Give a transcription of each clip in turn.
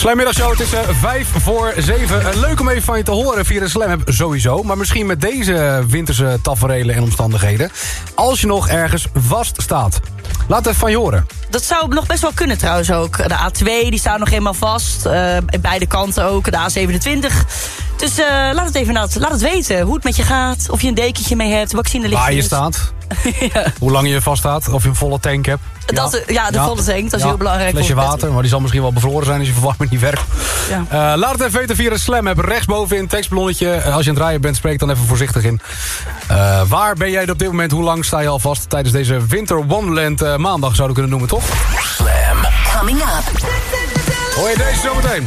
Slammiddagshow, het is uh, vijf voor zeven. Uh, leuk om even van je te horen via de Slam app sowieso. Maar misschien met deze winterse taferelen en omstandigheden. Als je nog ergens vast staat. Laat het van je horen. Dat zou nog best wel kunnen trouwens ook. De A2 die staat nog helemaal vast. Uh, beide kanten ook. De A27. Dus uh, laat het even laat, laat het weten hoe het met je gaat. Of je een dekentje mee hebt. Vaccine Waar je staat. ja. Hoe lang je vast staat. Of je een volle tank hebt. Dat, ja. ja, de ja. volle tank. Dat is heel belangrijk. Flesje water. Maar die zal misschien wel bevroren zijn als je verwarming niet werkt. Ja. Uh, laat het even weten via de Slam app. Rechtsboven in het tekstballonnetje. Als je aan het rijden bent, spreek dan even voorzichtig in. Uh, waar ben jij op dit moment? Hoe lang sta je al vast tijdens deze Winter Wonderland uh, maandag zouden we kunnen noemen, toch? Slam. Coming up. Hoor je deze zometeen?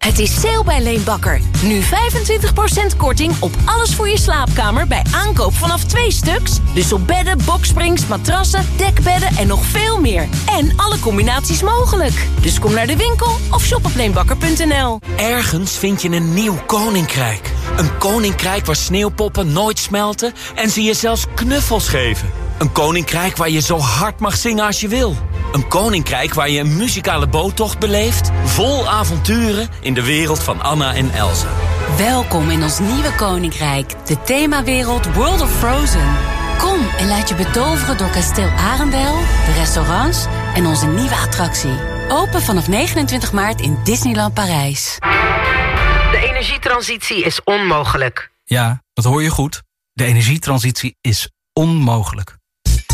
Het is sale bij Leenbakker. Nu 25% korting op alles voor je slaapkamer bij aankoop vanaf twee stuks. Dus op bedden, boksprings, matrassen, dekbedden en nog veel meer. En alle combinaties mogelijk. Dus kom naar de winkel of shop op leenbakker.nl. Ergens vind je een nieuw koninkrijk. Een koninkrijk waar sneeuwpoppen nooit smelten en ze je zelfs knuffels geven. Een koninkrijk waar je zo hard mag zingen als je wil. Een koninkrijk waar je een muzikale boottocht beleeft... vol avonturen in de wereld van Anna en Elsa. Welkom in ons nieuwe koninkrijk. De themawereld World of Frozen. Kom en laat je betoveren door kasteel Arendel, de restaurants... en onze nieuwe attractie. Open vanaf 29 maart in Disneyland Parijs. De energietransitie is onmogelijk. Ja, dat hoor je goed. De energietransitie is onmogelijk.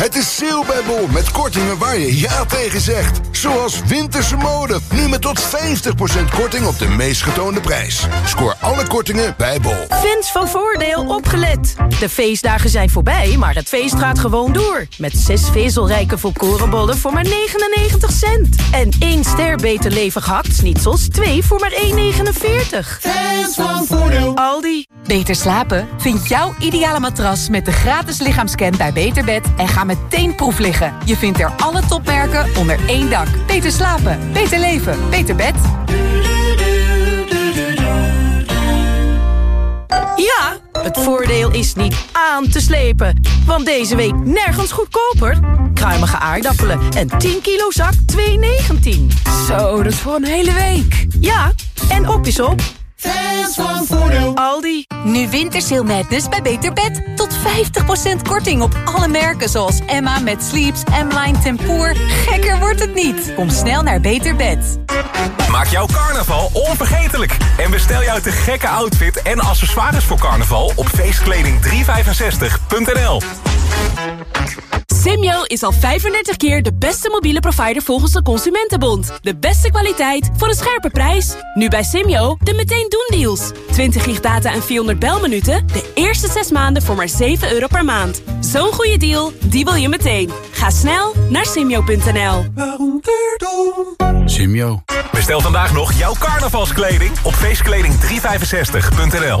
Het is sale bij Bol met kortingen waar je ja tegen zegt. Zoals winterse mode. Nu met tot 50% korting op de meest getoonde prijs. Scoor alle kortingen bij Bol. Fans van Voordeel opgelet. De feestdagen zijn voorbij, maar het feest gaat gewoon door. Met zes vezelrijke volkorenbollen voor maar 99 cent. En één ster beter levig hakt-snitsels, twee voor maar 1,49. Fans van Voordeel. Aldi. Beter slapen? Vind jouw ideale matras met de gratis lichaamscan bij Beterbed... en ga meteen proef liggen. Je vindt er alle topmerken onder één dak. Beter slapen, beter leven, beter bed. Ja, het voordeel is niet aan te slepen. Want deze week nergens goedkoper. Kruimige aardappelen en 10 kilo zak 2,19. Zo, dat is voor een hele week. Ja, en op is op. Fans van Voordeel. Aldi. Nu Wintersale Madness bij Beter Bed. Tot 50% korting op alle merken zoals Emma met Sleeps, M-Line Tempoor. Gekker wordt het niet. Kom snel naar Beter Bed. Maak jouw carnaval onvergetelijk. En bestel jouw te gekke outfit en accessoires voor carnaval op feestkleding365.nl. Simyo is al 35 keer de beste mobiele provider volgens de Consumentenbond. De beste kwaliteit voor een scherpe prijs. Nu bij Simyo de meteen doen deals. 20 gig data en 400 belminuten. De eerste 6 maanden voor maar 7 euro per maand. Zo'n goede deal, die wil je meteen. Ga snel naar simyo.nl. Simyo. Bestel vandaag nog jouw carnavalskleding op feestkleding365.nl.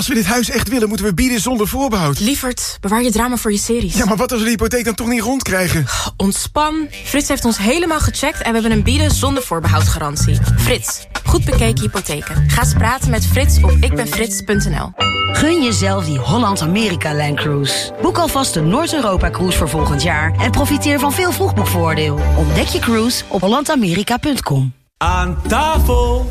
Als we dit huis echt willen, moeten we bieden zonder voorbehoud. Lievert, bewaar je drama voor je series. Ja, maar wat als we de hypotheek dan toch niet rondkrijgen? Ontspan. Frits heeft ons helemaal gecheckt en we hebben een bieden zonder voorbehoud garantie. Frits, goed bekeken hypotheken. Ga eens praten met Frits op ikbenfrits.nl. Gun jezelf die Holland-Amerika-Line Cruise. Boek alvast de Noord-Europa-cruise voor volgend jaar... en profiteer van veel vroegboekvoordeel. Ontdek je cruise op hollandamerika.com. Aan tafel!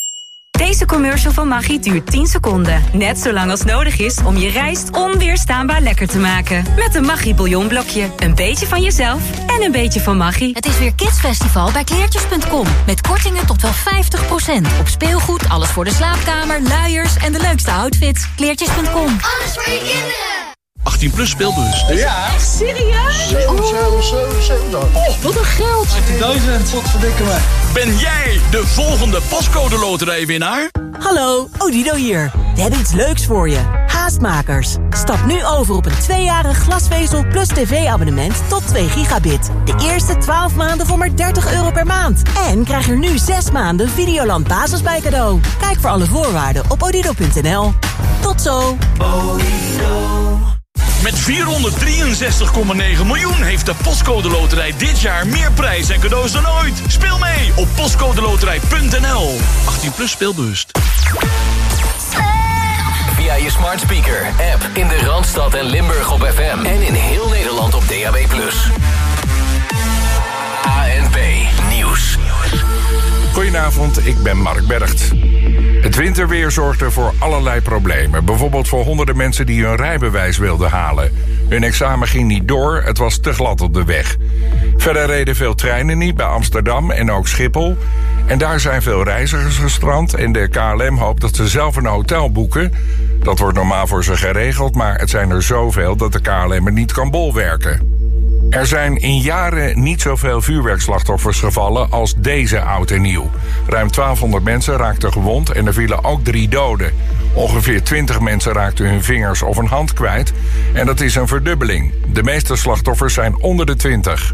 Deze commercial van Maggi duurt 10 seconden. Net zo lang als nodig is om je rijst onweerstaanbaar lekker te maken. Met een Maggi bouillonblokje. Een beetje van jezelf en een beetje van Maggi. Het is weer Kidsfestival bij kleertjes.com. Met kortingen tot wel 50%. Op speelgoed, alles voor de slaapkamer, luiers en de leukste outfits. Kleertjes.com. Alles voor je kinderen. 18 plus speelbus. Ja. Echt serieus? 7, 7, 7, 7. Oh, wat een geld. 18.000, wat verdikken me. Ben jij de volgende pascode loterijwinnaar? Hallo, Odido hier. We hebben iets leuks voor je. Haastmakers. Stap nu over op een tweejarig glasvezel plus tv-abonnement tot 2 gigabit. De eerste 12 maanden voor maar 30 euro per maand. En krijg er nu 6 maanden Videoland Basis bij cadeau. Kijk voor alle voorwaarden op odido.nl. Tot zo. Met 463,9 miljoen heeft de Postcode Loterij dit jaar meer prijs en cadeaus dan ooit. Speel mee op postcodeloterij.nl. 18 plus speelbewust. Via je smart speaker, app in de Randstad en Limburg op FM. En in heel Nederland op DAB+. ANP Nieuws. Goedenavond, ik ben Mark Bergt. Het winterweer zorgde voor allerlei problemen. Bijvoorbeeld voor honderden mensen die hun rijbewijs wilden halen. Hun examen ging niet door, het was te glad op de weg. Verder reden veel treinen niet bij Amsterdam en ook Schiphol. En daar zijn veel reizigers gestrand en de KLM hoopt dat ze zelf een hotel boeken. Dat wordt normaal voor ze geregeld, maar het zijn er zoveel dat de KLM er niet kan bolwerken. Er zijn in jaren niet zoveel vuurwerkslachtoffers gevallen als deze oud en nieuw. Ruim 1200 mensen raakten gewond en er vielen ook drie doden. Ongeveer 20 mensen raakten hun vingers of een hand kwijt. En dat is een verdubbeling. De meeste slachtoffers zijn onder de 20.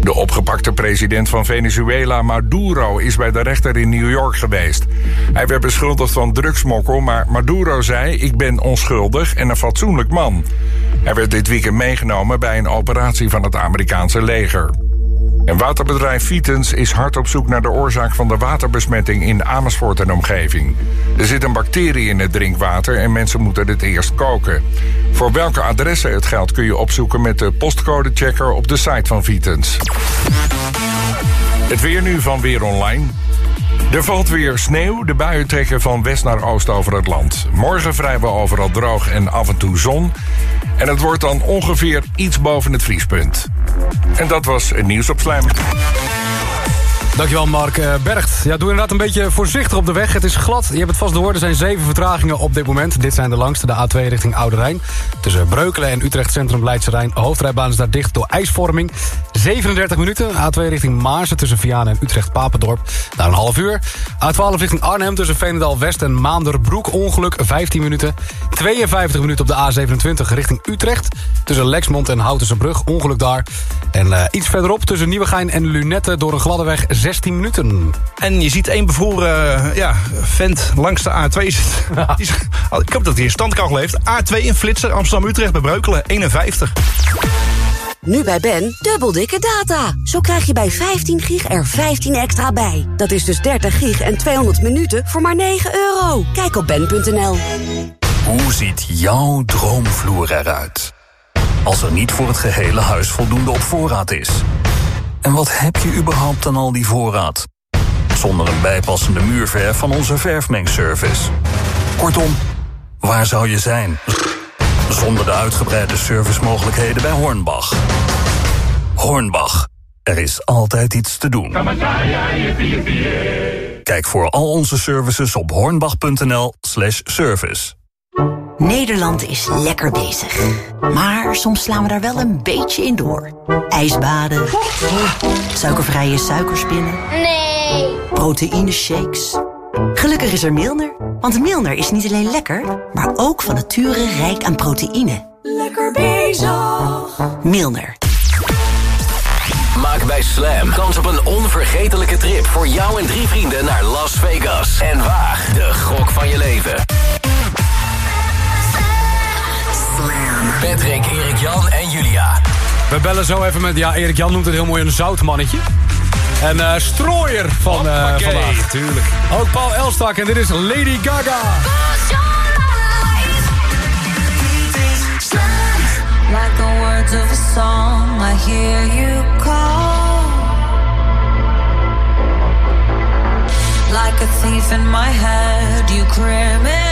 De opgepakte president van Venezuela, Maduro, is bij de rechter in New York geweest. Hij werd beschuldigd van drugsmokkel, maar Maduro zei: Ik ben onschuldig en een fatsoenlijk man. Hij werd dit weekend meegenomen bij een operatie van het Amerikaanse leger. En waterbedrijf Vitens is hard op zoek naar de oorzaak van de waterbesmetting in Amersfoort en omgeving. Er zit een bacterie in het drinkwater en mensen moeten het eerst koken. Voor welke adressen het geldt kun je opzoeken met de postcodechecker op de site van Vitens. Het weer nu van Weer Online. Er valt weer sneeuw. De buien trekken van west naar oost over het land. Morgen vrijwel overal droog en af en toe zon. En het wordt dan ongeveer iets boven het vriespunt. En dat was nieuws op Slam. Dankjewel Mark eh, Bergt. Ja, doe inderdaad een beetje voorzichtig op de weg. Het is glad. Je hebt het vast door. Er zijn zeven vertragingen op dit moment. Dit zijn de langste. De A2 richting Oude Rijn. Tussen Breukelen en Utrecht Centrum Leidse Rijn. Hoofdrijbaan is daar dicht door ijsvorming. 37 minuten. A2 richting Maarsen tussen Vianen en Utrecht Papendorp. Daar een half uur. A12 richting Arnhem tussen Veenendaal West en Maanderbroek. Ongeluk 15 minuten. 52 minuten op de A27 richting Utrecht. Tussen Lexmond en Houtense Brug. Ongeluk daar. En eh, iets verderop tussen Nieuwegein en Lunette door een gladde weg 16 minuten. En je ziet één bevroren eh, ja, vent langs de A2 zitten. Is- Ik hoop dat hij in stand kan leeft. A2 in Flitser, Amsterdam-Utrecht bij Breukelen, 51. Nu bij Ben, dubbel dikke data. Zo krijg je bij 15 gig er 15 extra bij. Dat is dus 30 gig en 200 minuten voor maar 9 euro. Kijk op ben.nl. Hoe ziet jouw droomvloer eruit? Als er niet voor het gehele huis voldoende op voorraad is. En wat heb je überhaupt aan al die voorraad? Zonder een bijpassende muurverf van onze verfmengservice. Kortom, waar zou je zijn? Zonder de uitgebreide servicemogelijkheden bij Hornbach. Hornbach, er is altijd iets te doen. Kijk voor al onze services op hornbach.nl slash service. Nederland is lekker bezig. Maar soms slaan we daar wel een beetje in door. Ijsbaden. Suikervrije suikerspinnen. Nee. Proteïne shakes. Gelukkig is er Milner. Want Milner is niet alleen lekker, maar ook van nature rijk aan proteïne. Lekker bezig. Milner. Maak bij Slam kans op een onvergetelijke trip voor jou en drie vrienden naar Las Vegas. En waag de gok van je leven. Patrick, Erik Jan en Julia. We bellen zo even met, ja, Erik Jan noemt het heel mooi een zoutmannetje. En uh, Strooier van uh, vandaag. Tuurlijk. Ook Paul Elstak en dit is Lady Gaga. Like the words of a song, I hear you call. Like a thief in my head, you criminal.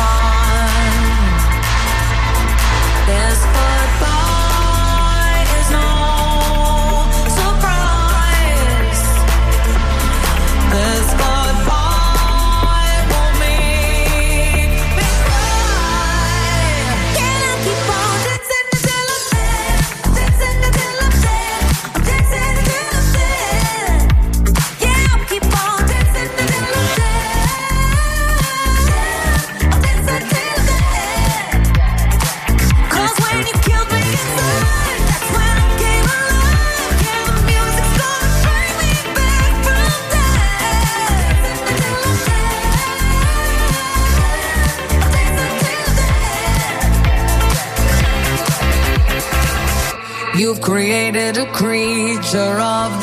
you've created a creature of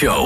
show.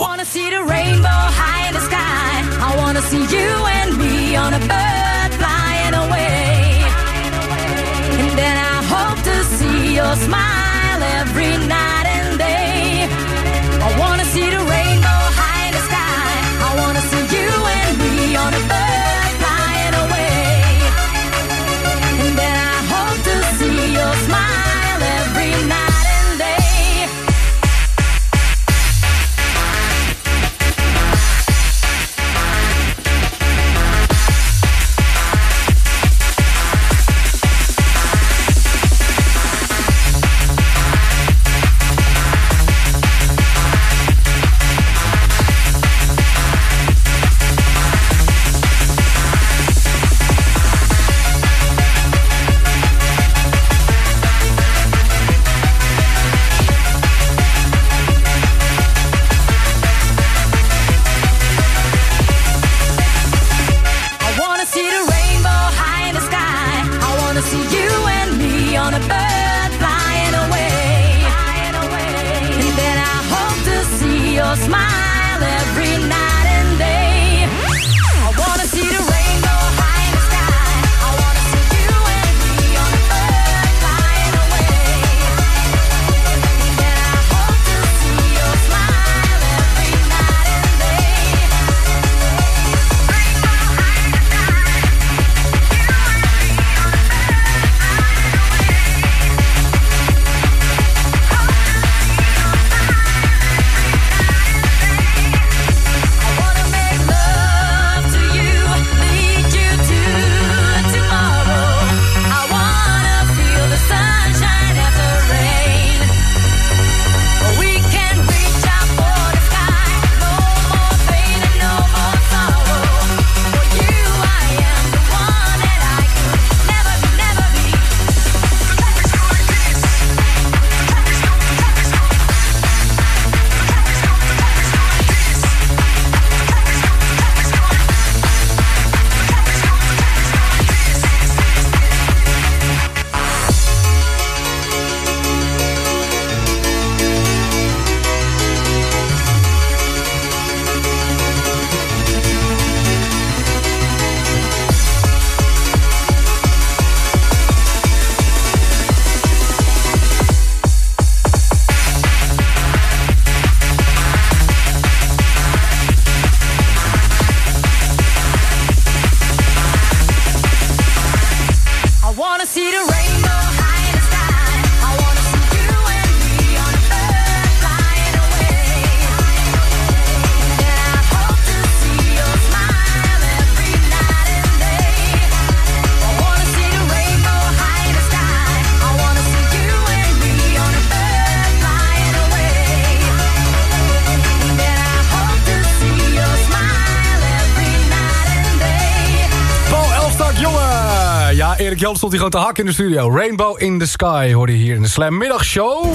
Stond hier gewoon te hak in de studio. Rainbow in the Sky hoorde je hier in de Slam Middagshow.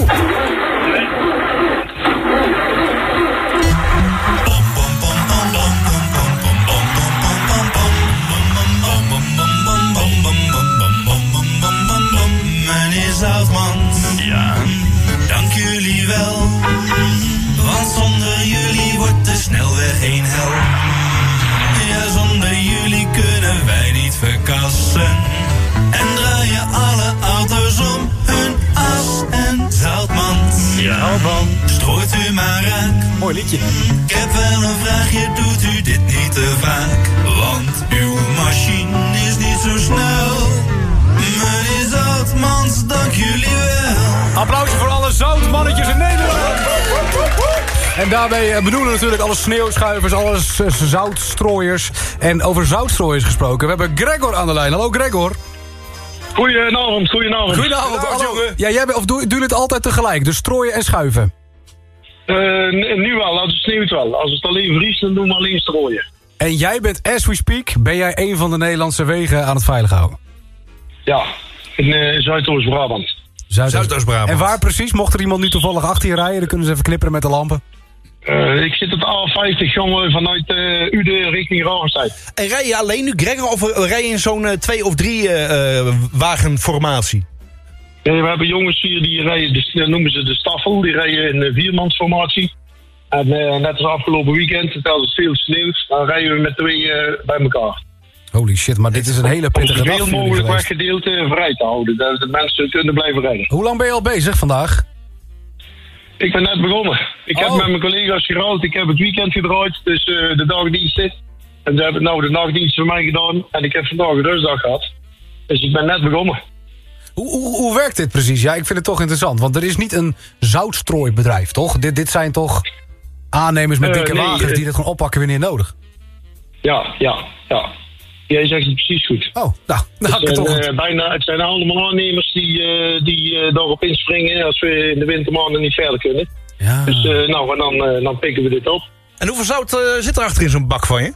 Ik heb wel een vraagje, doet u dit niet te vaak? Want uw machine is niet zo snel. Meneer Zoutmans, dank jullie wel. Applausje voor alle zoutmannetjes in Nederland. En daarbij eh, bedoelen we natuurlijk alle sneeuwschuivers, alle zoutstrooiers. En over zoutstrooiers gesproken. We hebben Gregor aan de lijn. Hallo Gregor. Goedenavond, goedenavond. Goedenavond. Hallo. Ja, jij bent, of doe, doe je het altijd tegelijk? Dus strooien en schuiven? Eh, n- nu wel, als het sneeuwt wel. Als het alleen vriest, dan doen we alleen strooien. En jij bent, as we speak, ben jij een van de Nederlandse wegen aan het veilig houden? Ja, in eh, Zuidoost-Brabant. Zuidoost-Brabant. En waar precies? Mocht er iemand nu toevallig achter je rijden, dan kunnen ze even knipperen met de lampen. Eh, ik zit op de A50, jongen, vanuit eh Uden richting Ravenstein. En rij je alleen nu, Gregor, of rij je in zo'n eh, twee- of drie we hebben jongens hier die rijden, de, dat noemen ze de staffel, die rijden in viermansformatie. En eh, net als afgelopen weekend, als het veel sneeuwt, dan rijden we met twee eh, bij elkaar. Holy shit, maar dit is een hele Om pittige dag zoveel voor jullie mogelijk geweest. weggedeelte vrij te houden, dat de mensen kunnen blijven rijden. Hoe lang ben je al bezig vandaag? Ik ben net begonnen. Ik heb Oh. met mijn collega's geruild. Ik heb het weekend gedraaid, dus eh, de dagdiensten. En ze hebben nou de nachtdienst voor mij gedaan. En ik heb vandaag een rustdag gehad. Dus ik ben net begonnen. Hoe, hoe, hoe werkt dit precies? Ja, ik vind het toch interessant. Want er is niet een zoutstrooibedrijf, toch? Dit, dit zijn toch aannemers met Eh, dikke nee, wagens eh, die dit gewoon oppakken wanneer nodig? Ja, ja, ja. Jij zegt het precies goed. Oh, nou, nou het, zijn, eh, bijna, het zijn allemaal aannemers die, eh, die eh, daarop inspringen als we in de wintermaanden niet verder kunnen. Ja. Dus eh, nou, en dan, eh, dan pikken we dit op. En hoeveel zout eh, zit er achter in zo'n bak van je?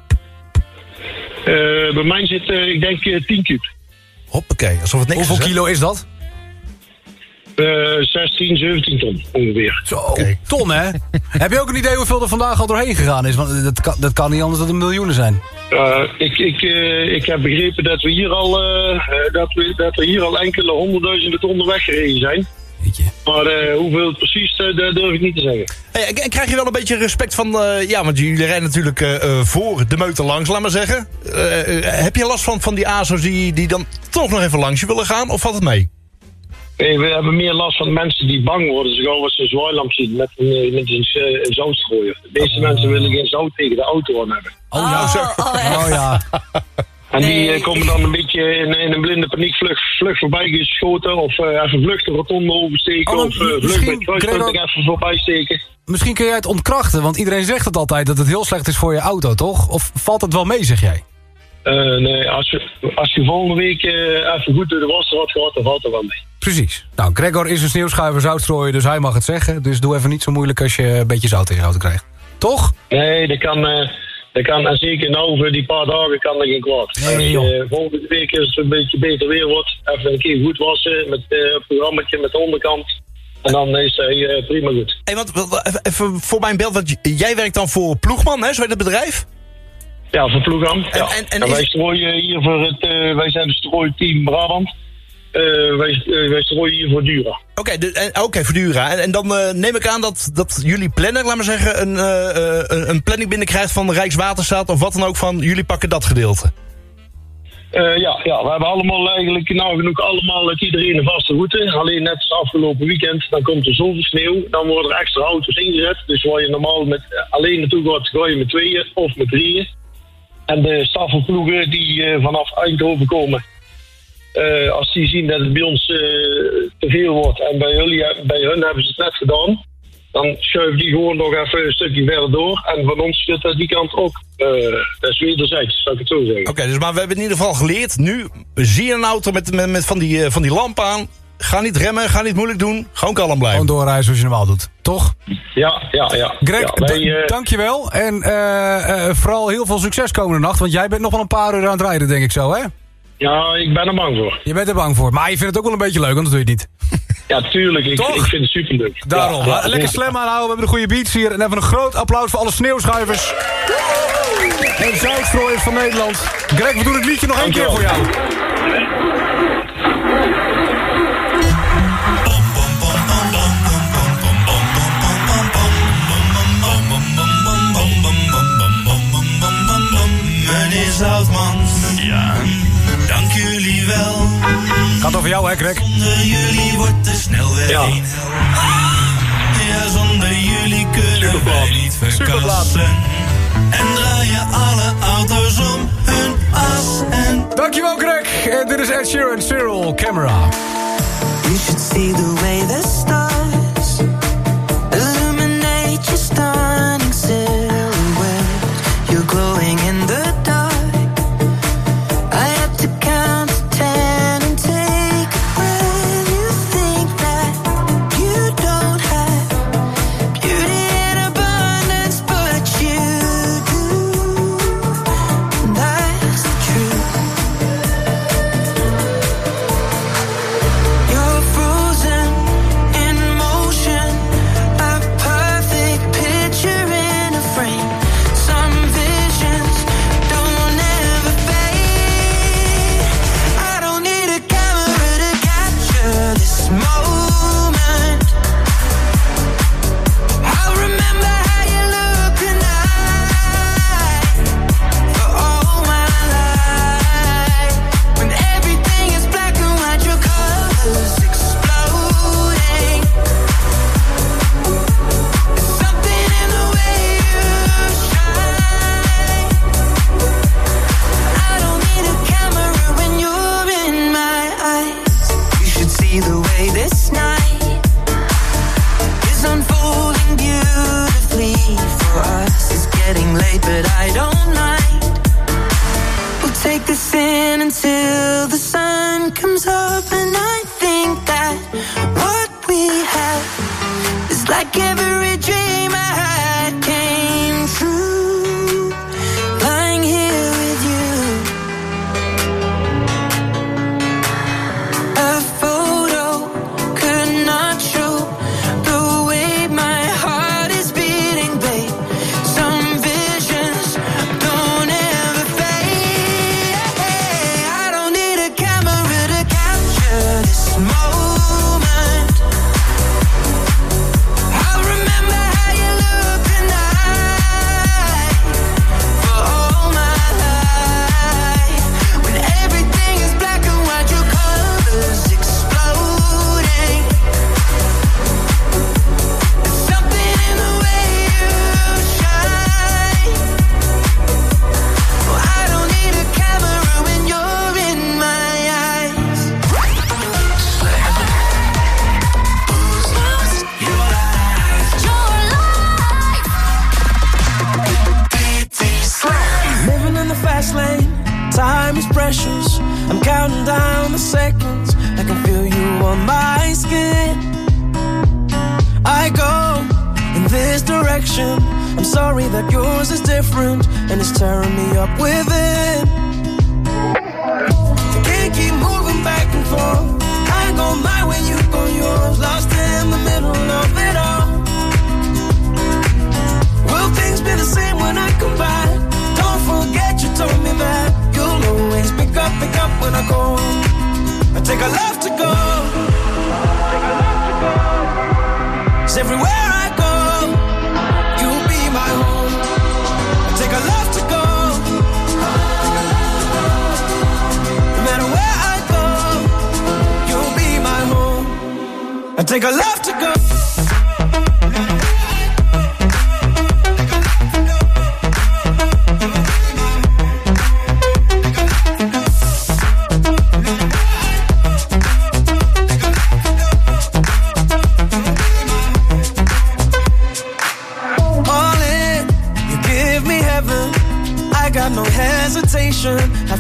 Eh, bij mij zit, eh, ik denk, eh, 10 kub. Hoppakee, alsof het niks Hoeveel is. kilo is dat? Eh 16, 17 ton ongeveer. Zo, ton hè? Heb je ook een idee hoeveel er vandaag al doorheen gegaan is? Want dat kan, dat kan niet anders dan een miljoenen zijn. Uh, ik, ik, uh, ik heb begrepen dat we hier al, uh, dat we, dat er hier al enkele honderdduizenden tonnen weggereden zijn. Maar uh, hoeveel het precies, dat durf ik niet te zeggen. Hey, en krijg je wel een beetje respect van... Uh, ja, want jullie rijden natuurlijk uh, voor de meute langs, laat maar zeggen. heb je last van, van die ASO's die, die dan toch nog even langs je willen gaan? Of valt het mee? Nee, we hebben meer last van mensen die bang worden. Zo gauw als ze een zwaailamp zien met een, met een, een zoutstrooier. Deze mensen willen geen zout tegen de auto aan hebben. Oh, ja, zo. Oh, ja. En die nee. komen dan een beetje in, in een blinde paniekvlucht vlug voorbij geschoten. Of uh, even vlug de rotonde oversteken. Oh, of uh, vlug bij kruispunt even voorbij steken. Misschien kun jij het ontkrachten, want iedereen zegt het altijd dat het heel slecht is voor je auto, toch? Of valt het wel mee, zeg jij? Uh, nee, als je, als je volgende week even goed door de wasser had gehad, dan valt het wel mee. Precies. Nou, Gregor is een sneeuwschuiver zoutstrooier, dus hij mag het zeggen. Dus doe even niet zo moeilijk als je een beetje zout in je auto krijgt. Toch? Nee, dat kan... Dat kan, en zeker nou voor die paar dagen kan er geen kwaad. Nee, je volgende week als het een beetje beter weer wordt, even een keer goed wassen met uh, een programmaatje met de onderkant. En dan is hij uh, prima goed. Hey, want, even voor mijn beeld, want jij werkt dan voor Ploegman, hè, zo heet het bedrijf? Ja, voor Ploegman. Ja. En, en, en, en wij strooien hier voor het, wij zijn het strooiteam Brabant. Uh, wij, wij strooien hier voor Dura. Oké, okay, okay, voor Dura. En, en dan uh, neem ik aan dat, dat jullie planner, laat maar zeggen, een, een, een planning binnenkrijgt van de Rijkswaterstaat of wat dan ook van jullie pakken dat gedeelte. ja, ja, we hebben allemaal eigenlijk nou genoeg allemaal het iedereen een vaste route. Alleen net als afgelopen weekend, dan komt er zoveel sneeuw. Dan worden er extra auto's ingezet. Dus waar je normaal met alleen naartoe gaat, ga je met tweeën of met drieën. En de staffelploegen die vanaf Eindhoven komen, eh, als die zien dat het bij ons eh, te veel wordt en bij, jullie, bij hun hebben ze het net gedaan, dan schuiven die gewoon nog even een stukje verder door. En van ons zit dat die kant ook. eh dat is wederzijds, zou ik het zo zeggen. Oké, dus maar we hebben in ieder geval geleerd. Nu zie je een auto met, met, met van, die, eh, van die lamp aan. Ga niet remmen, ga niet moeilijk doen. Gewoon kalm blijven. Gewoon doorrijden zoals je normaal doet, toch? Ja, ja, ja. Greg, Ja, wij, eh, dankjewel. En eh, eh, vooral heel veel succes komende nacht. Want jij bent nog wel een paar uur aan het rijden, denk ik zo, hè? Ja, ik ben er bang voor. Je bent er bang voor. Maar je vindt het ook wel een beetje leuk, want dat doe je niet. Ja, tuurlijk. Ik, Toch? ik vind het superleuk. Daarom. Ja, ja, Lekker slam aanhouden. We hebben de goede beats hier. En even een groot applaus voor alle sneeuwschuivers. En zoutstrooiers van Nederland. Greg, we doen het liedje nog één keer voor jou. Wel. Gaat over jou, hè, Greg? Zonder jullie wordt de snelweg Ja. een. Ja, zonder jullie kunnen wij niet verkassen. En draaien alle auto's om hun as en... Dankjewel, Greg. En dit is Ed Sheeran, Cyril, Camera. You should see the way the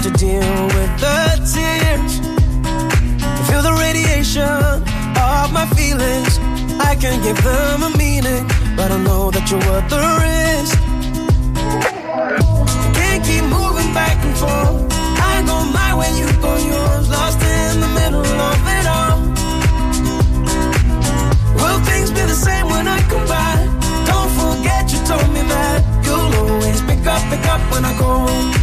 to deal with the tears. Feel the radiation of my feelings. I can give them a meaning, but I know that you're worth the risk. Can't keep moving back and forth. I go my way, you go yours. Lost in the middle of it all. Will things be the same when I come back? Don't forget you told me that you'll always pick up, pick up when I call.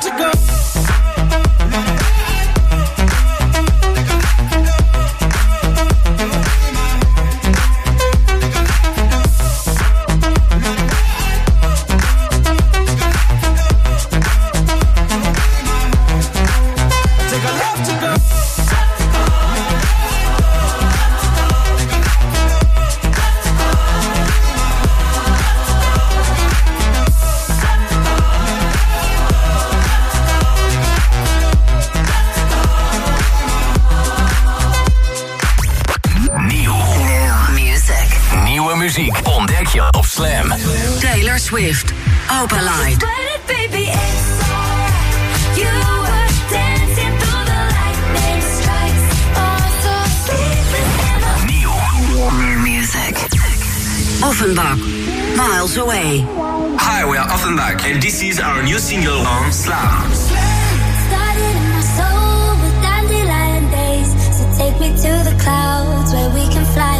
Offenbach. Miles away. Hi, we are Offenbach, and this is our new single on Slam. Started in my soul with dandelion days. So take me to the clouds where we can fly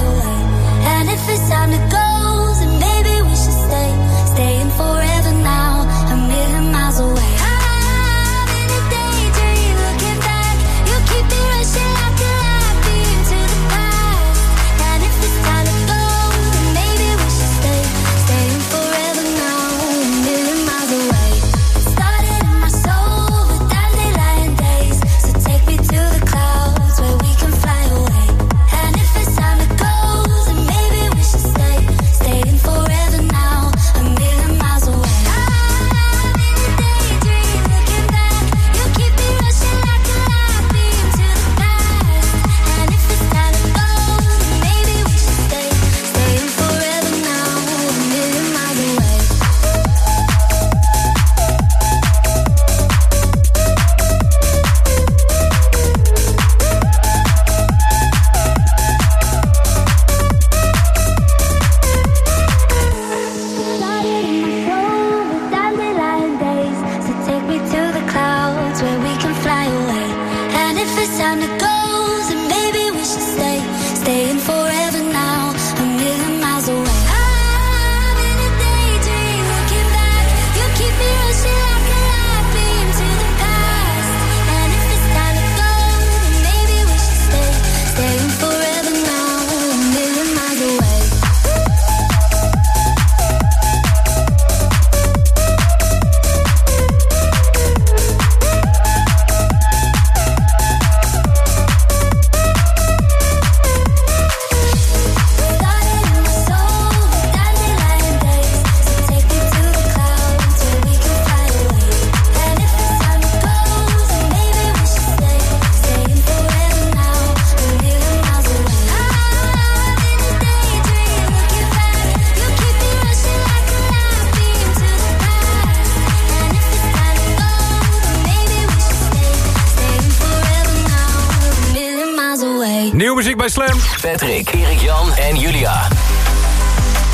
muziek bij Slam. Patrick, Erik Jan en Julia.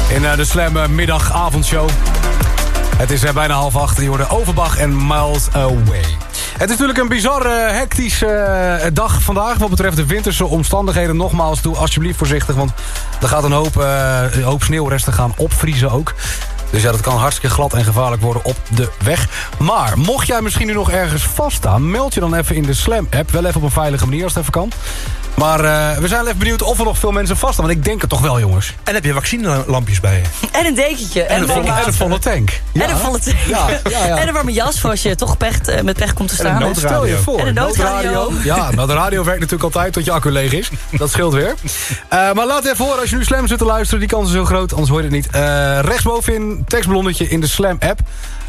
In eh, de Slam eh, middagavondshow. Het is eh, bijna half acht. Je hoorde Overbach en Miles Away. Het is natuurlijk een bizarre, hectische dag vandaag... wat betreft de winterse omstandigheden. Nogmaals, doe alsjeblieft voorzichtig... want er gaat een hoop, een hoop sneeuwresten gaan opvriezen ook. Dus ja, dat kan hartstikke glad en gevaarlijk worden op de weg. Maar mocht jij misschien nu nog ergens vaststaan... meld je dan even in de Slam-app. Wel even op een veilige manier als het even kan. Maar eh, we zijn even benieuwd of er nog veel mensen vaststaan. Want ik denk het toch wel, jongens. En heb je vaccinelampjes bij je? En een dekentje. En, een, volle, warm en een volle tank. En een volle tank. Ja, ja, ja. En een warme jas voor als je toch pecht, eh, met pech komt te staan. En stel je voor. En een noodradio. Ja, nou de radio werkt natuurlijk altijd tot je accu leeg is. Dat scheelt weer. Eh, maar laat even horen als je nu Slam zit te luisteren. Die kans is heel groot, anders hoor je het niet. Eh rechtsbovenin tekstballonnetje in de Slam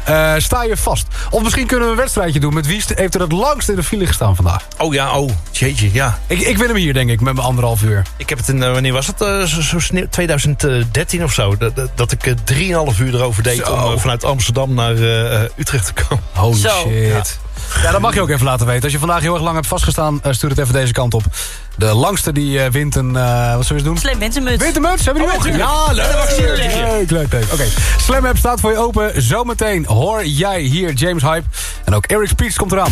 Eh, sta je vast? Of misschien kunnen we een wedstrijdje doen met wie heeft er het langst in de file gestaan vandaag? Oh ja, oh, jeetje, ja. Ik, ik win hem hier, denk ik, met mijn anderhalf uur. Ik heb het in, eh, wanneer was het? Eh, zo, zo sneeuw- 2013 of zo. Dat, dat, dat ik 3,5 uur erover deed Zo. om vanuit Amsterdam naar eh, eh, Utrecht te komen. Holy Zo. shit. Ja. Dat mag je ook even laten weten. Als je vandaag heel erg lang hebt vastgestaan, eh, stuur het even deze kant op. De langste die eh, wint een... eh, wat zullen we eens doen? Slim wintermuts. Wintermuts, hebben we Oh, die tuurlijk. Ja, leuk. Ja, zien, liggen. Leuk, leuk, leuk. Oké, Slam App staat voor je open. Zometeen hoor jij hier James Hype. En ook Eric Speech komt eraan.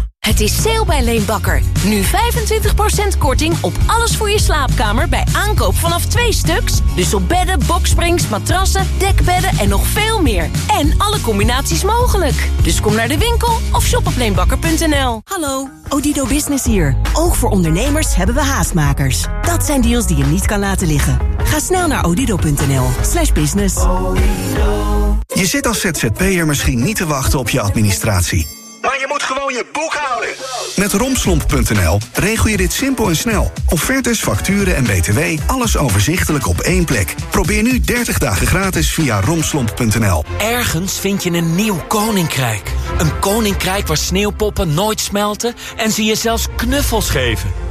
Het is sale bij Leenbakker. Nu 25% korting op alles voor je slaapkamer bij aankoop vanaf twee stuks. Dus op bedden, boksprings, matrassen, dekbedden en nog veel meer. En alle combinaties mogelijk. Dus kom naar de winkel of shop op leenbakker.nl. Hallo, Odido Business hier. Ook voor ondernemers hebben we haastmakers. Dat zijn deals die je niet kan laten liggen. Ga snel naar odido.nl slash business. Je zit als ZZP'er misschien niet te wachten op je administratie. Maar je moet gewoon je boek houden. Met romslomp.nl regel je dit simpel en snel. Offertes, facturen en btw, alles overzichtelijk op één plek. Probeer nu 30 dagen gratis via romslomp.nl. Ergens vind je een nieuw koninkrijk. Een koninkrijk waar sneeuwpoppen nooit smelten en ze je zelfs knuffels geven.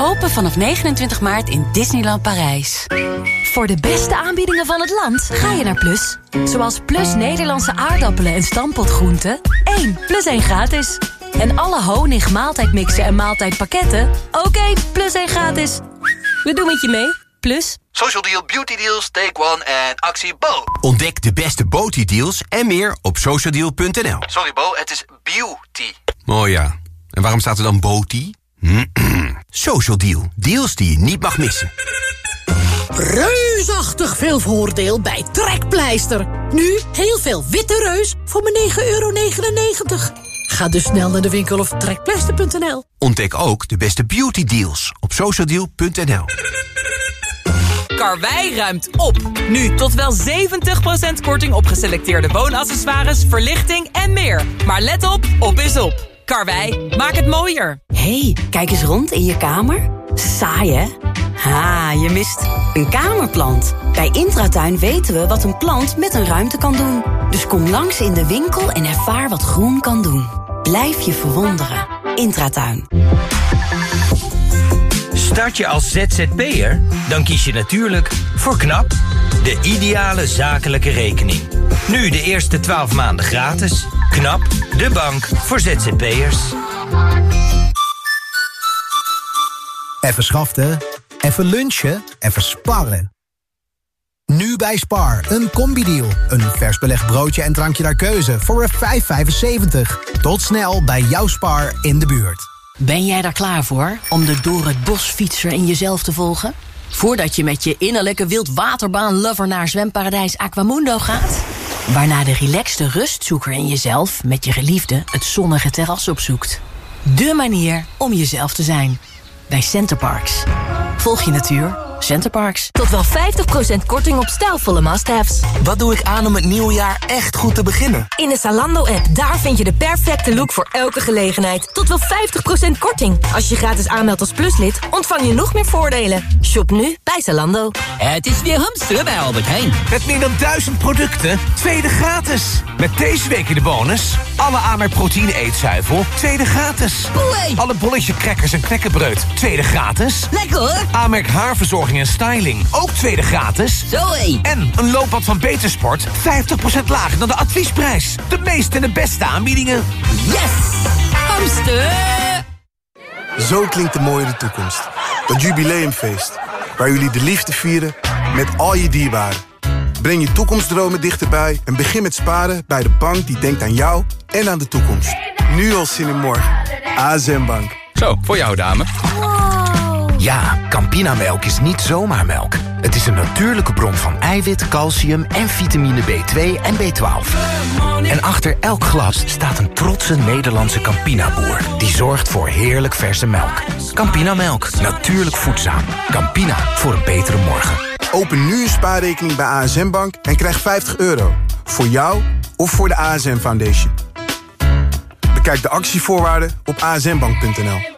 Open vanaf 29 maart in Disneyland Parijs. Voor de beste aanbiedingen van het land ga je naar Plus. Zoals Plus Nederlandse aardappelen en stampotgroenten. 1 plus 1 gratis. En alle honig, maaltijdmixen en maaltijdpakketten. Oké, plus 1 gratis. We doen het je mee. Plus. Social Deal, Beauty Deals, Take One en Actie Bo. Ontdek de beste beauty deals en meer op socialdeal.nl. Sorry Bo, het is beauty. Oh ja, en waarom staat er dan beauty? Social Deal, deals die je niet mag missen. Reusachtig veel voordeel bij Trekpleister. Nu heel veel witte reus voor maar 9,99 euro. Ga dus snel naar de winkel of trekpleister.nl. Ontdek ook de beste beauty deals op socialdeal.nl. Karwei ruimt op. Nu tot wel 70% korting op geselecteerde woonaccessoires, verlichting en meer. Maar let op, op is op. Karwei, maak het mooier. hey, kijk eens rond in je kamer. Saai, hè? Ha, je mist een kamerplant. Bij Intratuin weten we wat een plant met een ruimte kan doen. Dus kom langs in de winkel en ervaar wat groen kan doen. Blijf je verwonderen. Intratuin. Start je als ZZP'er? Dan kies je natuurlijk voor KNAP, de ideale zakelijke rekening. Nu de eerste 12 maanden gratis. KNAP, de bank voor ZZP'ers. Even schaften, even lunchen, even sparren. Nu bij Spar, een combi-deal. Een vers belegd broodje en drankje naar keuze voor een 5,75. Tot snel bij jouw Spar in de buurt. Ben jij daar klaar voor om de door het bos fietser in jezelf te volgen? Voordat je met je innerlijke wildwaterbaan-lover naar zwemparadijs Aquamundo gaat? Waarna de relaxte rustzoeker in jezelf met je geliefde het zonnige terras opzoekt. De manier om jezelf te zijn. Bij Centerparks. Volg je natuur. Centerparks. Tot wel 50% korting op stijlvolle must-haves. Wat doe ik aan om het nieuwe jaar echt goed te beginnen? In de Zalando-app, daar vind je de perfecte look voor elke gelegenheid. Tot wel 50% korting. Als je gratis aanmeldt als pluslid, ontvang je nog meer voordelen. Shop nu bij Zalando. Het is weer hamster bij Albert Heijn. Met meer dan duizend producten, tweede gratis. Met deze week in de bonus... alle Amerk proteïne eetzuivel, tweede gratis. Alle bolletje crackers en knekkenbreud, tweede gratis. Lekker hoor. Amerk haarverzorging en styling, ook tweede gratis. Zoé. En een loopbad van Betersport, 50% lager dan de adviesprijs. De meeste en de beste aanbiedingen. Yes! Hamster! Zo klinkt de mooie toekomst. Het jubileumfeest. Waar jullie de liefde vieren met al je dierbaren. Breng je toekomstdromen dichterbij en begin met sparen bij de bank die denkt aan jou en aan de toekomst. Nu al zin in morgen. ASM Bank. Zo, voor jou dame. Ja, Campinamelk is niet zomaar melk. Het is een natuurlijke bron van eiwit, calcium en vitamine B2 en B12. En achter elk glas staat een trotse Nederlandse Campina-boer... die zorgt voor heerlijk verse melk. Campinamelk, natuurlijk voedzaam. Campina, voor een betere morgen. Open nu een spaarrekening bij ASM Bank en krijg 50 euro. Voor jou of voor de ASM Foundation. Bekijk de actievoorwaarden op asmbank.nl.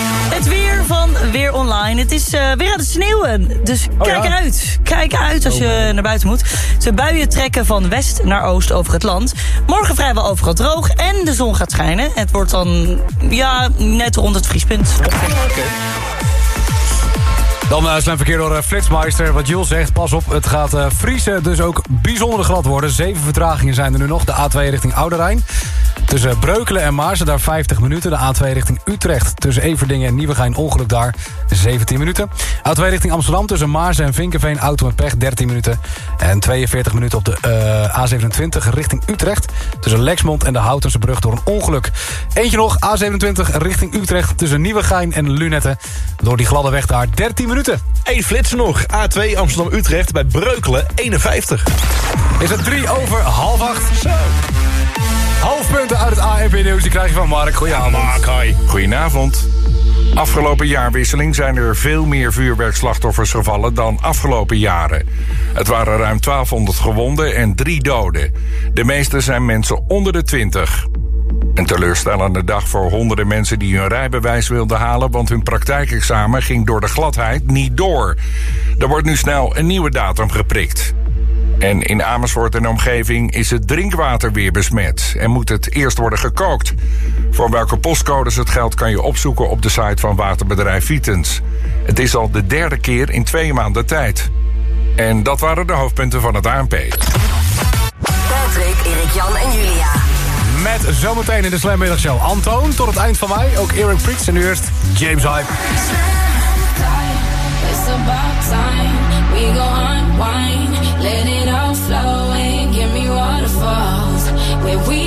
Het weer van Weer Online. Het is eh, weer aan het sneeuwen. Dus kijk ja. uit. Kijk uit als je naar buiten moet. De buien trekken van west naar oost over het land. Morgen vrijwel overal droog en de zon gaat schijnen. Het wordt dan ja, net rond het vriespunt. Dan uh, slim verkeer door uh, Flitsmeister. Wat Jules zegt, pas op, het gaat uh, vriezen. Dus ook bijzonder glad worden. Zeven vertragingen zijn er nu nog. De A2 richting Oude Rijn. Tussen Breukelen en Maarsen, daar 50 minuten. De A2 richting Utrecht. Tussen Everdingen en Nieuwegein, ongeluk daar. 17 minuten. A2 richting Amsterdam. Tussen Maarsen en Vinkenveen, auto met pech. 13 minuten. En 42 minuten op de A27 richting Utrecht. Tussen Lexmond en de Houtense brug door een ongeluk. Eentje nog, A27 richting Utrecht. Tussen Nieuwegein en Lunetten. Door die gladde weg daar 13 minuten. Eén flitser nog. A2 Amsterdam-Utrecht bij Breukelen 51. Is het 3 over half 8? Zo. Hoofdpunten uit het ANP-nieuws, die krijg je van Mark. Goedenavond. Mark, hoi. Goedenavond. Afgelopen jaarwisseling zijn er veel meer vuurwerkslachtoffers gevallen dan afgelopen jaren. Het waren ruim 1200 gewonden en drie doden. De meeste zijn mensen onder de 20. Een teleurstellende dag voor honderden mensen die hun rijbewijs wilden halen, want hun praktijkexamen ging door de gladheid niet door. Er wordt nu snel een nieuwe datum geprikt. En in Amersfoort en omgeving is het drinkwater weer besmet en moet het eerst worden gekookt. Voor welke postcodes het geldt kan je opzoeken op de site van waterbedrijf Vitens. Het is al de derde keer in twee maanden tijd. En dat waren de hoofdpunten van het ANP. Patrick, Erik, Jan en Julia. Met zometeen in de Slammiddagshow Antoon tot het eind van mei. Ook Eric Prix en nu eerst James Hype. It's about time we go unwind, let it Where we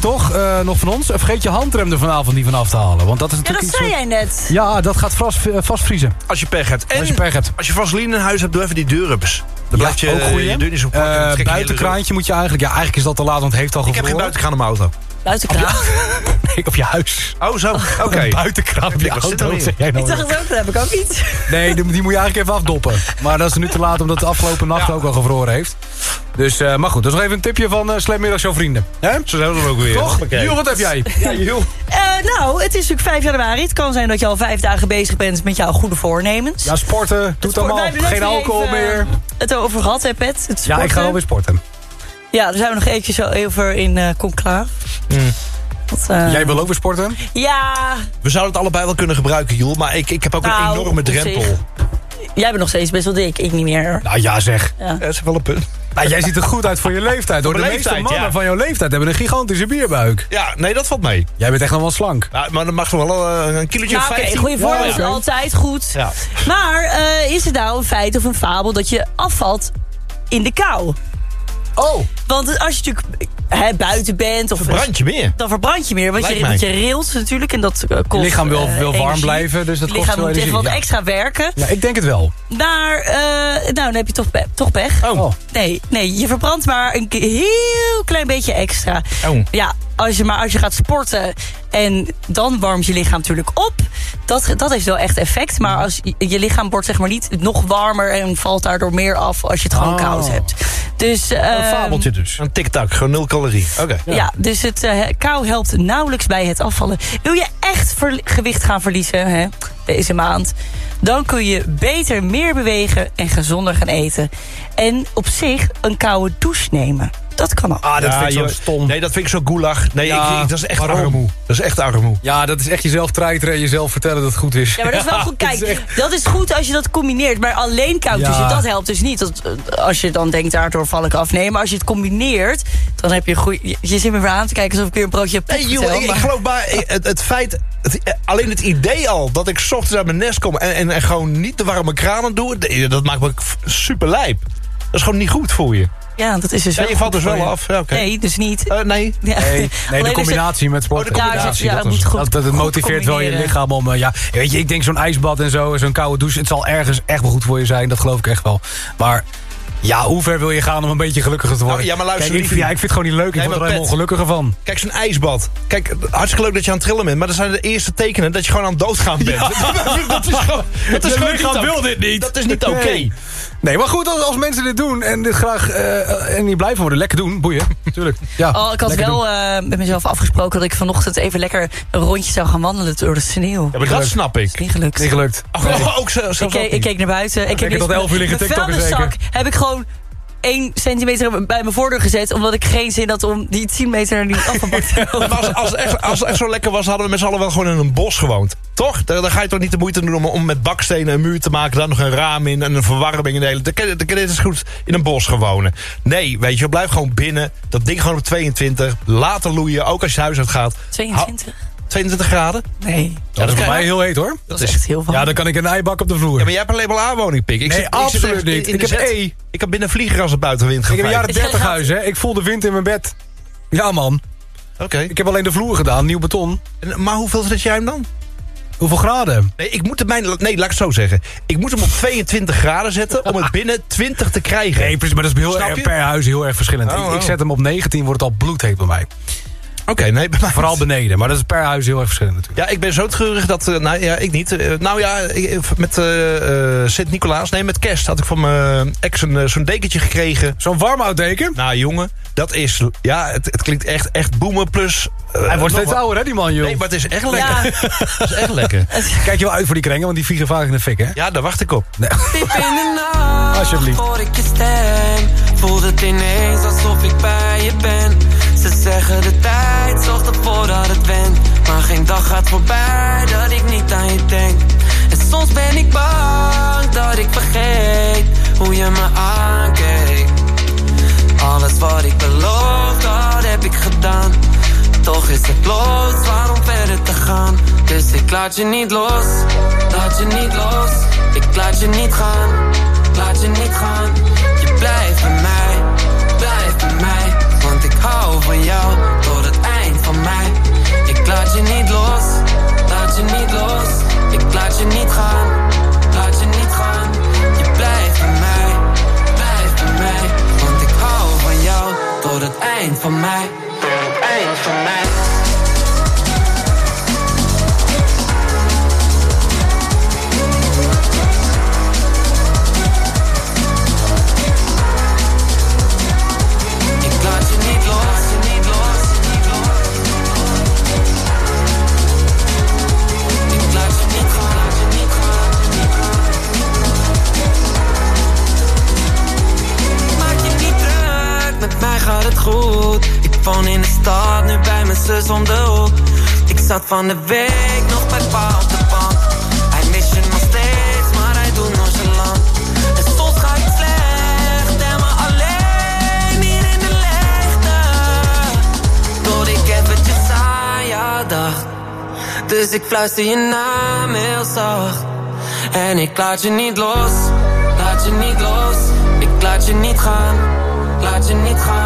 tipje toch, eh, nog van ons. Vergeet je handrem er vanavond niet vanaf te halen. Want dat is Ja, natuurlijk dat zei wat- jij net. Ja, dat gaat vast, eh, vastvriezen. Als je pech hebt. En Als je pech hebt. als je vaseline in huis hebt, doe even die deurrubbers. Dan blijft je, ook goeie. je deur niet zo Eh, buitenkraantje moet je eigenlijk... Ja, eigenlijk is dat te laat, want het heeft al Ik heb geen buitenkraan in mijn auto. Buitenkraan. Nee, op je huis. Oh, zo. Oké. Een buitenkraan op je zit auto, jij nou Ik dacht het ook, dat heb ik ook niet. Nee, die, die moet je eigenlijk even afdoppen. Maar dat is nu te laat, omdat het afgelopen nacht ook al gevroren heeft. Dus, eh, maar goed, dat is nog even een tipje van uh, Slam Show Vrienden. Hè? Zo zijn we er ook weer. Toch? Jules, wat heb jij? Ja, Jules. Eh, nou, het is natuurlijk 5 januari. Het kan zijn dat je al vijf dagen bezig bent met jouw goede voornemens. Ja, sporten, doet Sport- allemaal. Geen weer alcohol even, meer. eh, Het over gehad, hè, Pet? Het Ja, ik ga alweer sporten. Ja, daar zijn we nog eventjes zo over in eh conclave. Dat, eh, Jij wil ook weer sporten? Ja, We zouden het allebei wel kunnen gebruiken, Joel. Maar ik, ik heb ook Nou, een enorme op zich. Jij bent nog steeds best wel dik. Ik niet meer. Nou ja, zeg. Ja. Ja, dat is wel een punt. Nou, jij ziet er goed uit voor je leeftijd. Hoor. De meeste leeftijd, mannen ja. van jouw leeftijd hebben een gigantische bierbuik. Ja, nee, dat valt mee. Jij bent echt nog wel slank. Ja, maar dan mag toch wel eh, een kilootje Nou, 15. goede voorbeeld. oké. Altijd goed. Ja. Maar eh, is het nou een feit of een fabel dat je afvalt in de kou? Oh. Want als je natuurlijk hè, buiten bent... Of, Verbrand je meer. Dan verbrand je meer. Want je, Lijkt want je rilt natuurlijk. En dat eh, kost Je lichaam wil, eh, wil warm energie. blijven, dus dat kost lichaam moet energie. wat ja. extra werken. Ja, ik denk het wel. Maar, eh, nou, dan heb je toch, pe- toch pech. Oh. Nee, nee, je verbrandt maar een heel klein beetje extra. Oh. Ja, als je, maar als je gaat sporten en dan warmt je lichaam natuurlijk op. Dat, dat heeft wel echt effect. Maar als je, je lichaam wordt zeg maar niet nog warmer en valt daardoor meer af als je het gewoon Oh. koud hebt. Dus, Een ehm, fabeltje dus. Een tik-tak, gewoon nul calorie. Oké. ja. dus het eh, kou helpt nauwelijks bij het afvallen. Wil je echt gewicht gaan verliezen hè, deze maand? Dan kun je beter meer bewegen en gezonder gaan eten. En op zich een koude douche nemen. Dat kan ook. Ah, dat Ja, vind ik zo stom. Nee, dat vind ik zo goulag. Nee, Ja, ik, ik- dat is echt armoe. Dat is echt armoe. Ja, dat is echt jezelf treiteren en jezelf vertellen dat het goed is. Ja, maar dat is wel goed. dat is Kijk, echt- dat is goed als je dat combineert. Maar alleen koud Ja. douchen, dat helpt dus niet. Dat, eh, als je dan denkt, daardoor val ik af. Nee, maar als je het combineert, dan heb je een goede... Je, je zit me weer aan te kijken alsof ik weer een broodje heb Nee, joh, vertel, ik, ik maar- geloof maar, ik- het, het feit, het, eh, alleen het idee al dat ik ochtends uit mijn nest kom en, en, en gewoon niet de warme kranen doe, dat maakt me super lijp. Dat is gewoon niet goed voor je. Ja, dat is dus Ja, je valt dus wel af. Ja, oké. Nee, dus niet. Eh, nee. Ja. Nee, nee de combinatie met sport. Oh, de Ja, combinatie, ja, dat, het is- moet goed- dat, dat het goed motiveert wel je lichaam om... eh, ja, weet je, ik denk zo'n ijsbad en zo, zo'n koude douche... het zal ergens echt wel goed voor je zijn, dat geloof ik echt wel. Maar ja, hoe ver wil je gaan om een beetje gelukkiger te worden? Nou, ja, maar luister, Kijk, ik, vind, ja, ik vind het gewoon niet leuk, ik Nee, word er helemaal ongelukkiger van. Kijk, zo'n ijsbad. Kijk, hartstikke leuk dat je aan het trillen bent, maar dat zijn de eerste tekenen dat je gewoon aan het doodgaan bent. dat is gewoon, dat is Je gewoon lichaam niet wil oké. dit niet. Dat is niet oké. Nee. Nee, maar goed, als, als mensen dit doen en dit graag eh, en niet blij van worden, lekker doen, boeien, natuurlijk. Ja, Oh, ik had wel eh, met mezelf afgesproken dat ik vanochtend even lekker een rondje zou gaan wandelen door de sneeuw. Ja, maar dat snap ik. Niet gelukt. Niet gelukt. Oh, ook zo, zelfs Ik keek, ook ik keek naar buiten. Ik heb tot eerst 11 uur liggen mijn tiktokken vuilniszak heb ik gewoon 1 centimeter bij mijn voordeur gezet... omdat ik geen zin had om die 10 meter naar die afvalbak te Maar als, als, het echt, als het echt zo lekker was, hadden we met z'n allen wel gewoon in een bos gewoond. Toch? Dan, dan ga je toch niet de moeite doen om, om met bakstenen een muur te maken... daar nog een raam in en een verwarming in de hele... Dan kan je dan eens goed in een bos gaan wonen. Nee, weet je, blijf gewoon binnen. Dat ding gewoon op 22. Later loeien, ook als je huis uit gaat. 22? 22 graden? Nee. dat is voor mij heel heet, hoor. Dat is echt heel veel. Ja, dan kan ik een eibak op de vloer. Ja, maar jij hebt een label A-woning, pik. Ik Nee, zit, ik absoluut zit niet. in Ik heb zet. E. Ik heb binnen vlieger als het buitenwind Ik heb een gaat. jaren 30 huis, hè. Ik voel de wind in mijn bed. Ja, man. Oké. Ik heb alleen de vloer gedaan, nieuw beton. En- Maar hoeveel zet jij hem dan? Hoeveel graden? Nee, ik moet hem mijn, nee, laat ik het zo zeggen. Ik moet hem op 22 graden zetten om het binnen 20 te krijgen. Nee, precies, maar dat is heel erg, per huis heel erg verschillend. Oh, Ik, ik oh. zet hem op 19, wordt het al bloedheet bij mij. Oké, nee, bij mij Vooral beneden, maar dat is per huis heel erg verschillend natuurlijk. Ja, ik ben zo treurig dat... eh, nou ja, ik niet. Eh, nou ja, ik- met eh, eh, Sint-Nicolaas... Nee, met kerst had ik van mijn ex een, zo'n dekentje gekregen. Zo'n warmhouddeken? Nou, jongen, dat is... Ja, het, het klinkt echt, echt boemen plus... Hij wordt nog steeds wat- ouder, hè, die man, joh. Nee, maar het is echt lekker. Ja. Het is echt lekker. Kijk je wel uit voor die krengen, want die vliegen vaak in de fik, hè? Ja, daar wacht ik op. Nee. Alsjeblieft. hoor ik je stem. Voel het ineens alsof ik bij je ben. Ze zeggen de tijd zorgt ervoor dat het went. Maar geen dag gaat voorbij dat ik niet aan je denk. En soms ben ik bang dat ik vergeet hoe je me aankeek. Alles wat ik beloofd had, heb ik gedaan. Toch is het los, waarom verder te gaan? Dus ik laat je niet los, laat je niet los. Ik laat je niet gaan, laat je niet gaan. Je blijft bij mij, hou van jou tot het eind van mij. van de week nog bij pa op de bank. Hij mist je nog steeds, maar hij doet nog nonchalant. En soms ga ik slecht en maar alleen hier in de leegte. Door ik het aan je dag. Dus ik fluister je naam heel zacht. En ik laat je niet los, laat je niet los. Ik laat je niet gaan, laat je niet gaan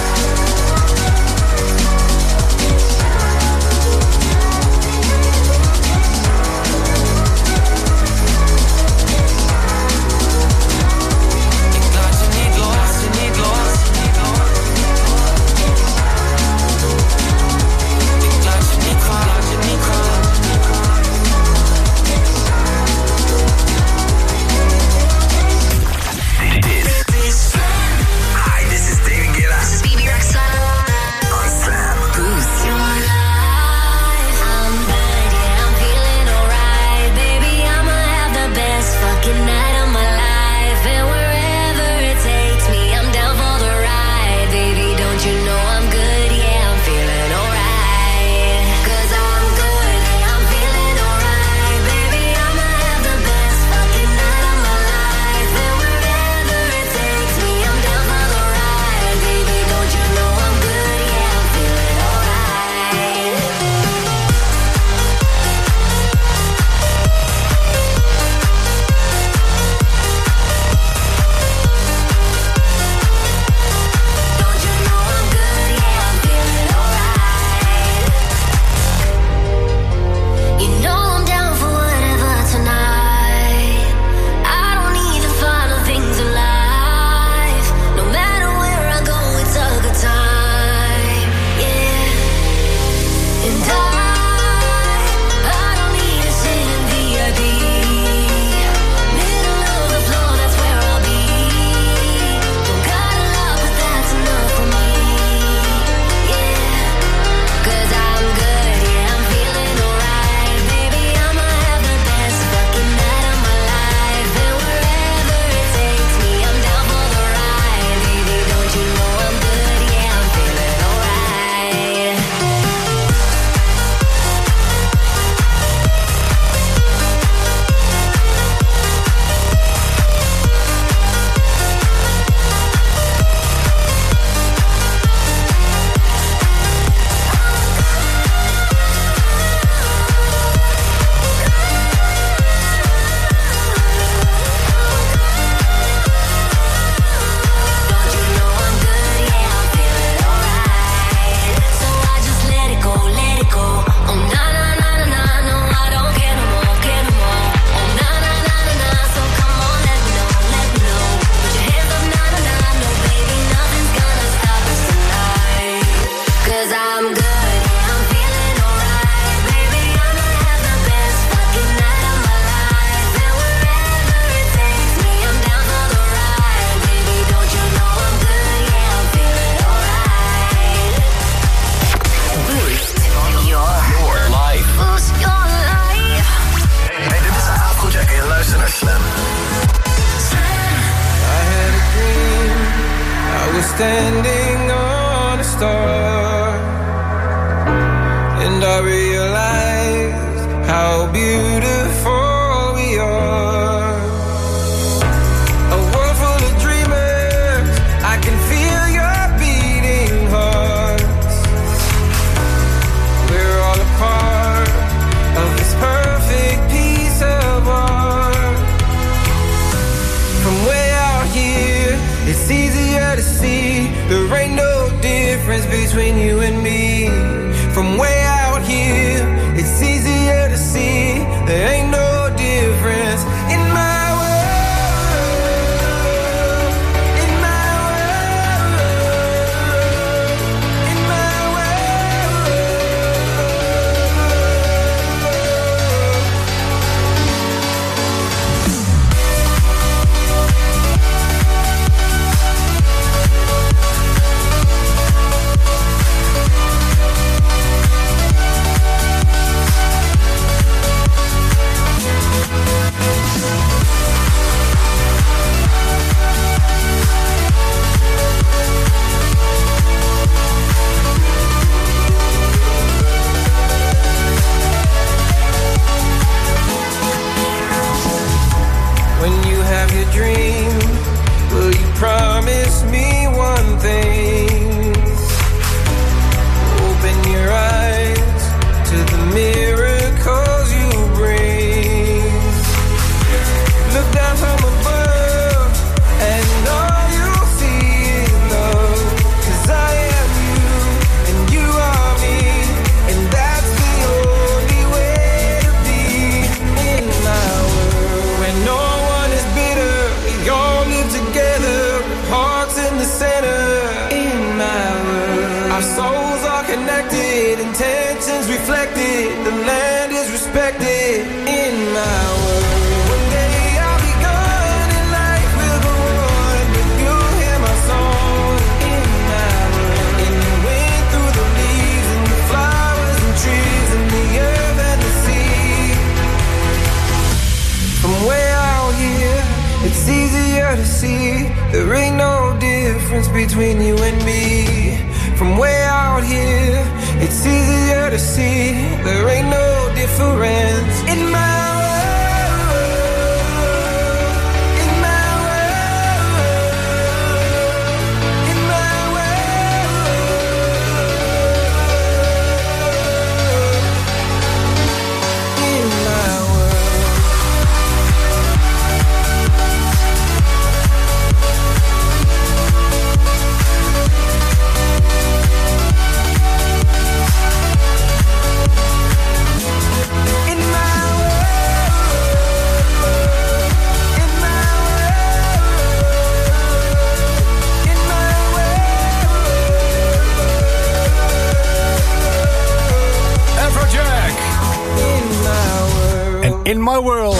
In My World.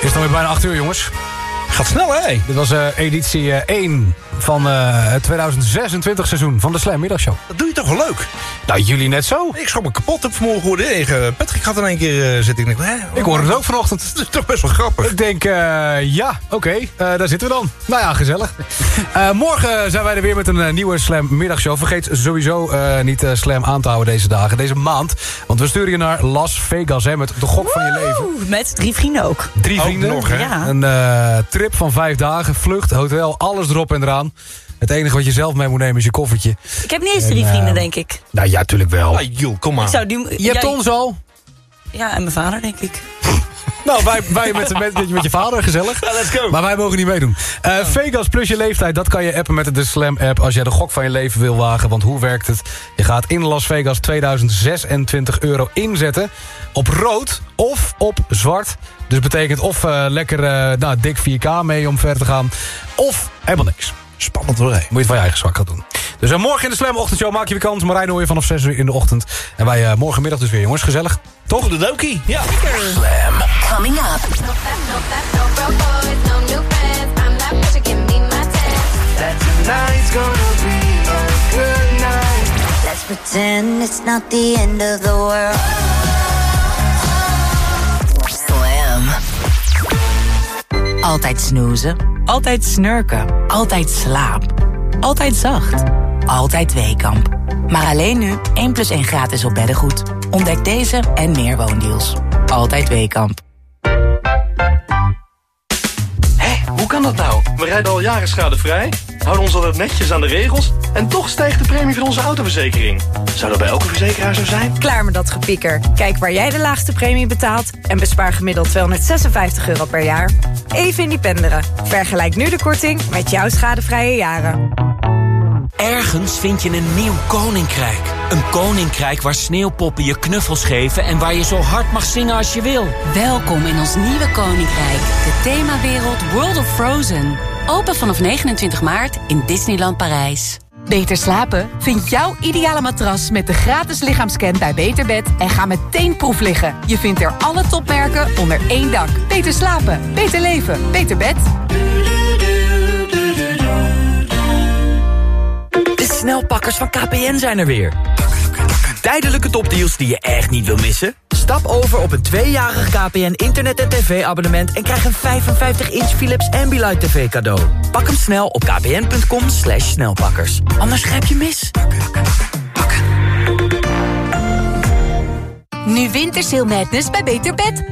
Is het alweer bijna 8 uur, jongens? Gaat snel, hè? Dit was eh, editie eh, 1 van eh, het 2026 seizoen van de Slam Middagshow. Dat doe je toch wel leuk? Nou, jullie net zo. Ik schrok me kapot heb vanmorgen gehoord. Tegen Patrick gaat in één keer uh, zitten. Ik, denk, hè, Ik hoor het ook vanochtend. Dat is toch best wel grappig. Ik denk, eh, ja, oké, eh, daar zitten we dan. Nou ja, gezellig. Eh, morgen zijn wij er weer met een eh, nieuwe Slam middagshow. Vergeet sowieso eh, niet eh, Slam aan te houden deze dagen, deze maand. Want we sturen je naar Las Vegas hè, met de gok van je leven. Oeh, met drie vrienden ook. Drie Ook vrienden. nog, hè? Ja. Een eh, trip van vijf dagen, vlucht, hotel, alles erop en eraan. Het enige wat je zelf mee moet nemen is je koffertje. Ik heb niet eens drie En, eh, vrienden, denk ik. Nou ja, tuurlijk wel. Ah, Joel, kom maar. Ik zou die, Je hebt ja, ons al. Ja, en mijn vader, denk ik. Nou, wij, wij met, met, met, met je vader, gezellig. Ja, let's go. Maar wij mogen niet meedoen. Eh, Vegas plus je leeftijd, dat kan je appen met de Slam-app... als jij de gok van je leven wil wagen. Want hoe werkt het? Je gaat in Las Vegas 2026 euro inzetten... op rood of op zwart. Dus betekent of eh, lekker eh, nou, dik 4K mee om ver te gaan... of helemaal niks. Spannend hoor, hè? Moet je het van je eigen zwak gaan doen. Dus eh, morgen in de Slam ochtendshow maak je weer kans. Marijn hoor je vanaf 6 uur in de ochtend. En wij eh, morgenmiddag dus weer, jongens. Gezellig. Toch? De dokie, ja. Coming up. Tonight's gonna be a good night. Let's pretend it's not the end of the world. Slam. Altijd snoezen. Altijd snurken. Altijd slaap. Altijd zacht. Altijd Weekamp. Maar alleen nu 1 plus 1 gratis op beddengoed. Ontdek deze en meer woondeals. Altijd Weekamp. Hé, hoe kan dat nou? We rijden al jaren schadevrij, houden ons altijd netjes aan de regels... en toch stijgt de premie van onze autoverzekering. Zou dat bij elke verzekeraar zo zijn? Klaar met dat gepieker. Kijk waar jij de laagste premie betaalt en bespaar gemiddeld 256 euro per jaar. Even independeren. Vergelijk nu de korting met jouw schadevrije jaren. Ergens vind je een nieuw koninkrijk. Een koninkrijk waar sneeuwpoppen je knuffels geven... en waar je zo hard mag zingen als je wil. Welkom in ons nieuwe koninkrijk, de themawereld World of Frozen. Open vanaf 29 maart in Disneyland Parijs. Beter slapen? Vind jouw ideale matras met de gratis lichaamscan bij Beterbed en ga meteen proef liggen. Je vindt er alle topmerken onder één dak. Beter slapen, beter leven, beter bed. De snelpakkers van KPN zijn er weer. Tijdelijke topdeals die je echt niet wil missen? Stap over op een tweejarig KPN internet- en tv-abonnement... en krijg een 55-inch Philips Ambilight TV cadeau. Pak hem snel op kpn.com snelpakkers. Anders grijp je mis. Nu Wintersail Madness bij Beter Bed.